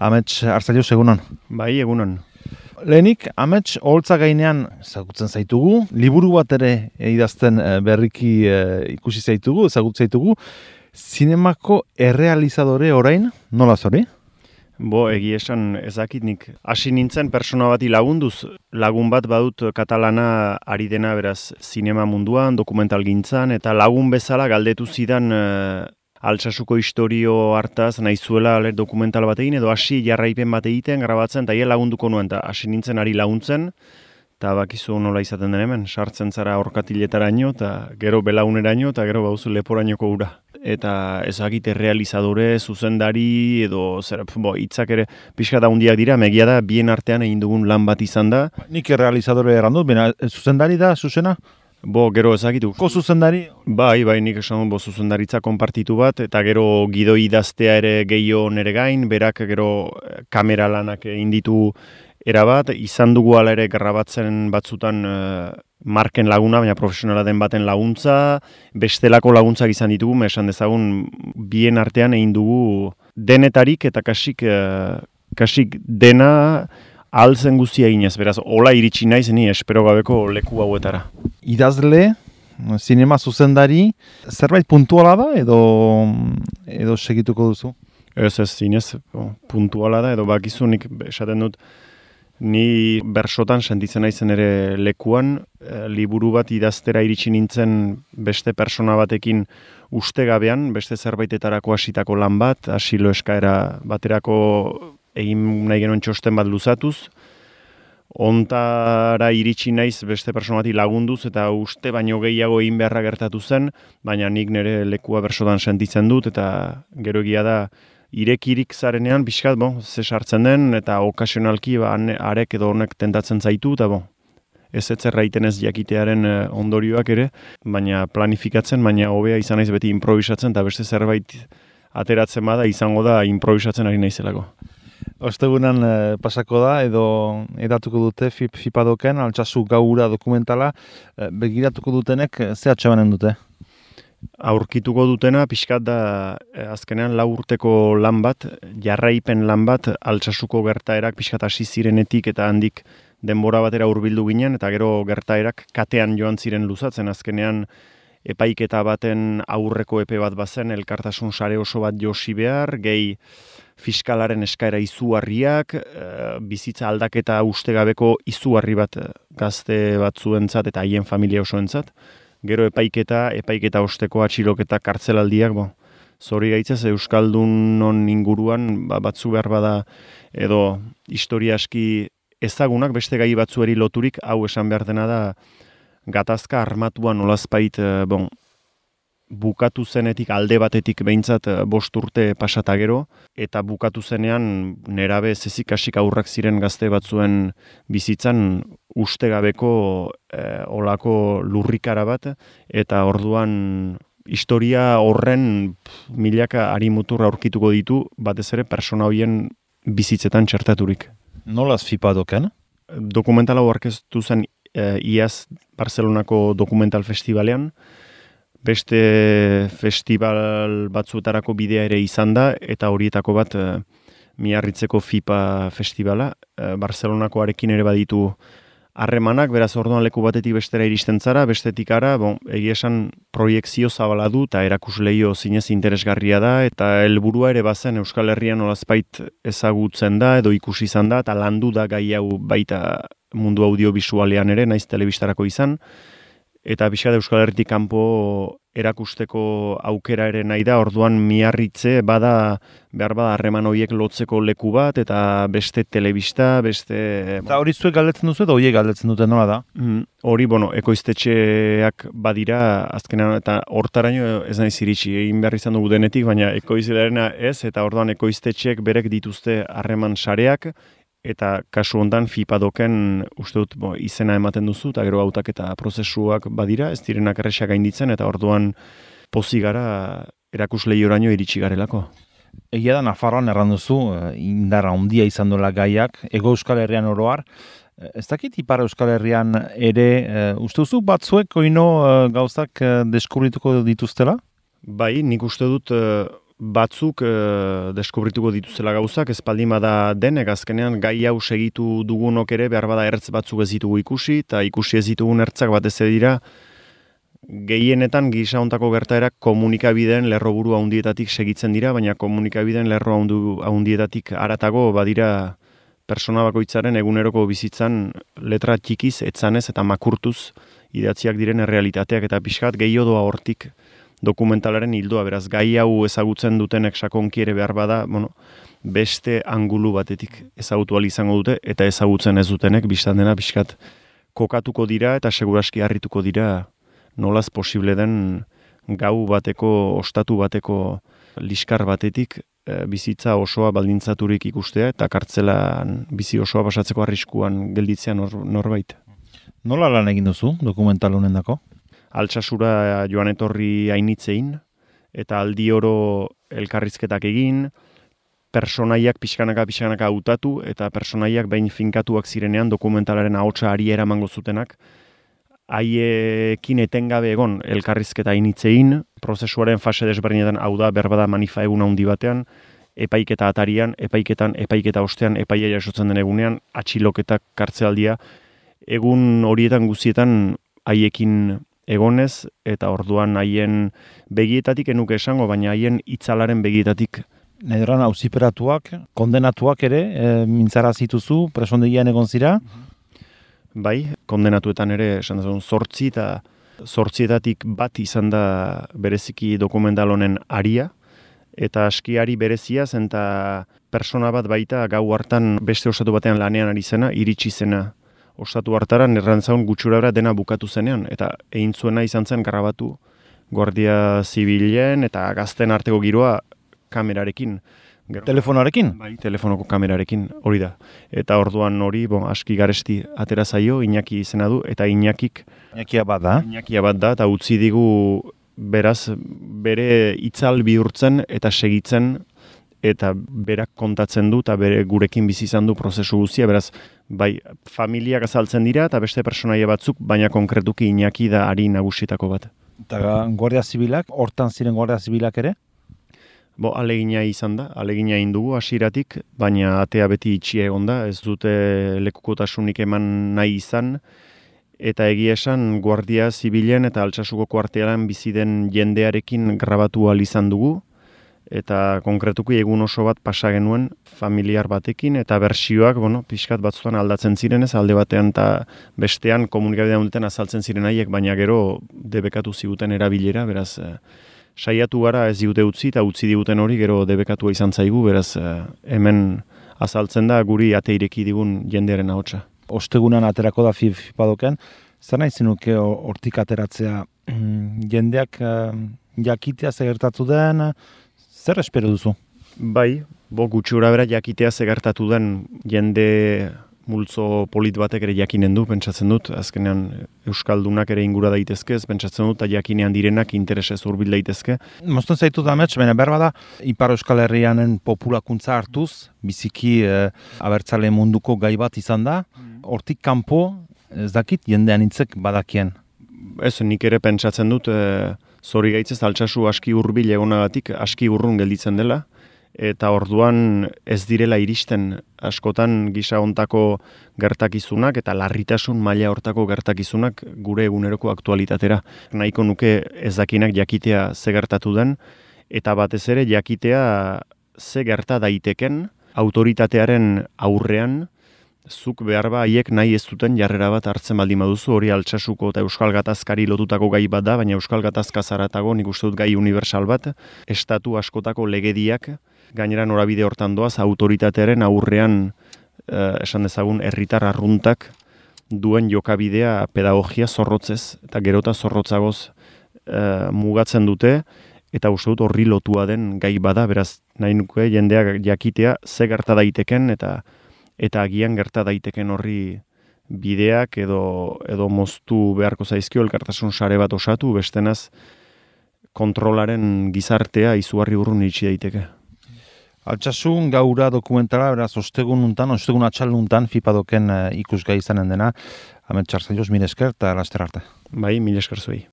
Amets, hartzaio egunon. Bai, egunon. Lehenik, amets, holtza gainean ezagutzen zaitugu, liburu bat ere idazten eh, berriki eh, ikusi zaitugu, ezagutzen zaitugu, zinemako errealizadore orain, nola zori? Bo, egi esan ezakit nik. Hasi nintzen persona bati lagunduz, lagun bat badut katalana ari dena beraz zinema munduan, dokumental gintzan, eta lagun bezala galdetu zidan uh, altsasuko historio hartaz nahi zuela aler, dokumental bat egin, edo hasi jarraipen bat egiten, grabatzen, eta lagunduko nuen, eta hasi nintzen ari laguntzen, eta bakizu nola izaten den hemen, sartzen zara orkatiletaraino, eta gero belauneraino, eta gero bauzu leporainoko ura eta ezagite realizadore, zuzendari edo zer, bo, itzak ere pixka da hundiak dira, megia da, bien artean egin dugun lan bat izan da. Nik realizadore errandut, bena, zuzendari da, zuzena? Bo, gero ezagitu. Ko zuzendari? Bai, bai, nik esan bo zuzendaritza konpartitu bat, eta gero gidoi idaztea ere gehiago nere gain, berak gero eh, kamera lanak egin ditu erabat, izan dugu ala ere grabatzen batzutan uh, marken laguna, baina profesionala den baten laguntza, bestelako laguntzak izan ditugu, esan dezagun bien artean egin dugu denetarik eta kasik, uh, kasik dena altzen guztia eginez, beraz, hola iritsi naiz ni espero gabeko leku hauetara. Idazle, zinema zuzendari, zerbait puntuala da edo, edo segituko duzu? Ez ez, zinez, puntuala da, edo bakizunik esaten dut, Ni bersotan sentitzen naizen ere lekuan, e, liburu bat idaztera iritsi nintzen beste persona batekin ustegabean, beste zerbaitetarako hasitako lan bat, asilo eskaera baterako egin nahi genuen txosten bat luzatuz, ontara iritsi naiz beste persona bati lagunduz eta uste baino gehiago egin beharra gertatu zen, baina nik nire lekua bersotan sentitzen dut eta gero egia da irekirik zarenean, pixkat, bo, ze sartzen den, eta okasionalki, ba, arek edo honek tentatzen zaitu, eta bo, ez zerraiten ez jakitearen eh, ondorioak ere, baina planifikatzen, baina hobea izan naiz beti improvisatzen, eta beste zerbait ateratzen bada, izango da improvisatzen ari naizelako. Ostegunan eh, pasako da, edo edatuko dute FIP, FIPadoken, altsasu gaura dokumentala, eh, begiratuko dutenek, ze atxabanen dute? aurkituko dutena pixkat da eh, azkenean lau urteko lan bat, jarraipen lan bat, altsasuko gertaerak pixkat hasi zirenetik eta handik denbora batera hurbildu ginen, eta gero gertaerak katean joan ziren luzatzen azkenean epaiketa baten aurreko epe bat bazen, elkartasun sare oso bat josi behar, gehi fiskalaren eskaera izuarriak, e, bizitza aldaketa ustegabeko izuarri bat gazte batzuentzat eta haien familia osoentzat. Gero epaiketa, epaiketa osteko atxiloketa kartzelaldiak, bo, zori gaitzaz Euskaldun non inguruan ba, batzu behar bada edo historia aski ezagunak beste gai batzueri loturik, hau esan behar dena da gatazka armatuan olazpait, eh, bon, bukatu zenetik alde batetik behintzat eh, bost urte pasata gero, eta bukatu zenean nerabe zezikasik aurrak ziren gazte batzuen bizitzan ustegabeko e, olako lurrikara bat, eta orduan historia horren milaka ari muturra aurkituko ditu, batez ere persona hoien bizitzetan txertaturik. Nola azfipa doken? Dokumentala orkestu zen e, IAS Barcelonako dokumental festivalean, beste festival batzuetarako bidea ere izan da, eta horietako bat e, miarritzeko FIPA festivala, e, Barcelonako arekin ere baditu harremanak, beraz orduan leku batetik bestera iristen zara, bestetik ara, bon, egia esan proiektzio zabala du, eta erakusleio zinez interesgarria da, eta helburua ere bazen Euskal Herrian olazpait ezagutzen da, edo ikusi izan da, eta landu da gai hau baita mundu audiovisualean ere, naiz telebistarako izan, eta pixka Euskal Herritik kanpo erakusteko aukera ere nahi da, orduan miarritze bada behar bada harreman horiek lotzeko leku bat, eta beste telebista, beste... Eta hori zuek galdetzen duzu, eta horiek galdetzen dute nola da? Mm, hori, bueno, ekoiztetxeak badira, azkenean, eta hortaraino ez nahi ziritsi, egin behar izan dugu denetik, baina ekoiztelarena ez, eta orduan ekoiztetxeak berek dituzte harreman sareak, eta kasu hontan fipadoken uste dut bo, izena ematen duzu eta gero hautak eta prozesuak badira, ez direnak erresak gainditzen eta orduan pozi gara erakusleio oraino iritsi garelako. Egia da Nafarroan erran duzu, eh, indarra ondia izan dola gaiak, ego euskal herrian oroar, eh, ez dakit ipar euskal herrian ere, uh, uste duzu batzuek oino uh, gauzak uh, deskubrituko dituztela? Bai, nik uste dut batzuk e, deskubrituko dituzela gauzak, ez da denek, azkenean gai hau segitu dugunok ere, behar bada ertz batzuk ez ditugu ikusi, eta ikusi ez ditugun ertzak batez dira, gehienetan gisa ontako gertaerak komunikabideen lerro buru haundietatik segitzen dira, baina komunikabideen lerro haundietatik aratago badira persona bakoitzaren eguneroko bizitzan letra txikiz, etzanez eta makurtuz idatziak diren errealitateak eta pixkat gehiodoa hortik dokumentalaren hildoa, beraz gai hau ezagutzen dutenek sakonki ere behar bada, bueno, beste angulu batetik ezagutu izango dute eta ezagutzen ez dutenek biztan dena pixkat kokatuko dira eta seguraski harrituko dira nolaz posible den gau bateko, ostatu bateko liskar batetik e, bizitza osoa baldintzaturik ikustea eta kartzelan bizi osoa pasatzeko arriskuan gelditzea norbait. Nola lan egin duzu dokumental honen dako? Altsasura joan etorri hainitzein eta aldi oro elkarrizketak egin, personaiak pixkanaka pixkanaka hautatu eta personaiak behin finkatuak zirenean dokumentalaren ahotsa ari eramango zutenak, haiekin etengabe egon elkarrizketa initzein, prozesuaren fase desberdinetan hau da berbada manifa egun handi batean, epaiketa atarian, epaiketan, epaiketa ostean, epaia jasotzen den egunean, atxiloketak kartzealdia, egun horietan guztietan haiekin egonez, eta orduan haien begietatik enuke esango, baina haien itzalaren begietatik. Nederan auziperatuak, kondenatuak ere, e, mintzara zituzu, presondegian egon zira, mhm. Bai, kondenatuetan ere, esan da zortzi eta zortzietatik bat izan da bereziki dokumental honen aria, eta askiari berezia zen eta persona bat baita gau hartan beste osatu batean lanean ari zena, iritsi zena osatu hartaran errantzaun gutxura dena bukatu zenean, eta egin zuena izan zen grabatu Guardia Zibilen eta gazten arteko giroa kamerarekin. Gero, telefonoarekin? Bai, telefonoko kamerarekin, hori da. Eta orduan hori, bon, aski garesti atera zaio, Iñaki izena du, eta Iñakik... Iñakia bat da. Iñakia bat da, eta utzi digu beraz bere itzal bihurtzen eta segitzen eta berak kontatzen du eta bere gurekin bizi izan du prozesu guztia, beraz, bai, familiak azaltzen dira eta beste personaia batzuk, baina konkretuki Iñaki da ari nagusitako bat. Eta Guardia Zibilak, hortan ziren Guardia Zibilak ere? Bo, alegina izan da, alegina indugu hasiratik, baina atea beti itxia egon da, ez dute lekukotasunik eman nahi izan, eta egia esan Guardia Zibilen eta Altsasuko kuartealan bizi den jendearekin grabatu al izan dugu, eta konkretuki egun oso bat pasa genuen familiar batekin, eta bersioak, bueno, pixkat batzutan aldatzen ziren ez, alde batean eta bestean komunikabidean duten azaltzen ziren haiek, baina gero debekatu ziguten erabilera, beraz, eh, saiatu gara ez diute utzi eta utzi diguten hori gero debekatua izan zaigu, beraz eh, hemen azaltzen da guri ateireki digun jendearen ahotsa. Ostegunan aterako da fipadoken, zer nahi zenuke hortik ateratzea? Mm, jendeak uh, jakitea zegertatu den, zer espero duzu? Bai, bo gutxura bera jakitea zegertatu den jende multzo polit batek ere jakinen du, pentsatzen dut, azkenean Euskaldunak ere ingura daitezke, ez pentsatzen dut, jakinean direnak interesez urbil daitezke. Mostan zaitu da metz, baina berba da, Ipar Euskal Herrianen populakuntza hartuz, biziki e, abertzale munduko gai bat izan da, hortik kanpo, ez dakit, jendean itzek badakien. Ez, nik ere pentsatzen dut, e, zori gaitzez, altsasu aski urbil egonagatik, aski urrun gelditzen dela, eta orduan ez direla iristen askotan gisa hontako gertakizunak eta larritasun maila hortako gertakizunak gure eguneroko aktualitatera. Nahiko nuke ez dakinak jakitea ze gertatu den eta batez ere jakitea ze gerta daiteken autoritatearen aurrean zuk behar ba haiek nahi ez duten jarrera bat hartzen baldin baduzu hori altsasuko eta euskal gatazkari lotutako gai bat da, baina euskal gatazka zaratago nik uste dut gai universal bat, estatu askotako legediak gainera norabide hortan doaz autoritatearen aurrean eh, esan dezagun herritar arruntak duen jokabidea pedagogia zorrotzez eta gerota zorrotzagoz eh, mugatzen dute eta uste dut horri lotua den gai bada beraz nahi nuke jendeak jakitea ze gerta daiteken eta eta agian gerta daiteken horri bideak edo edo moztu beharko zaizkio elkartasun sare bat osatu bestenaz kontrolaren gizartea izugarri urrun itxi daiteke. Altsasun gaura dokumentara, beraz, ostegun untan, ostegun atxal untan, fipadoken uh, ikusgai izanen dena, hamet txartzen joz, mire esker, eta laster arte. Bai, mire esker zuei.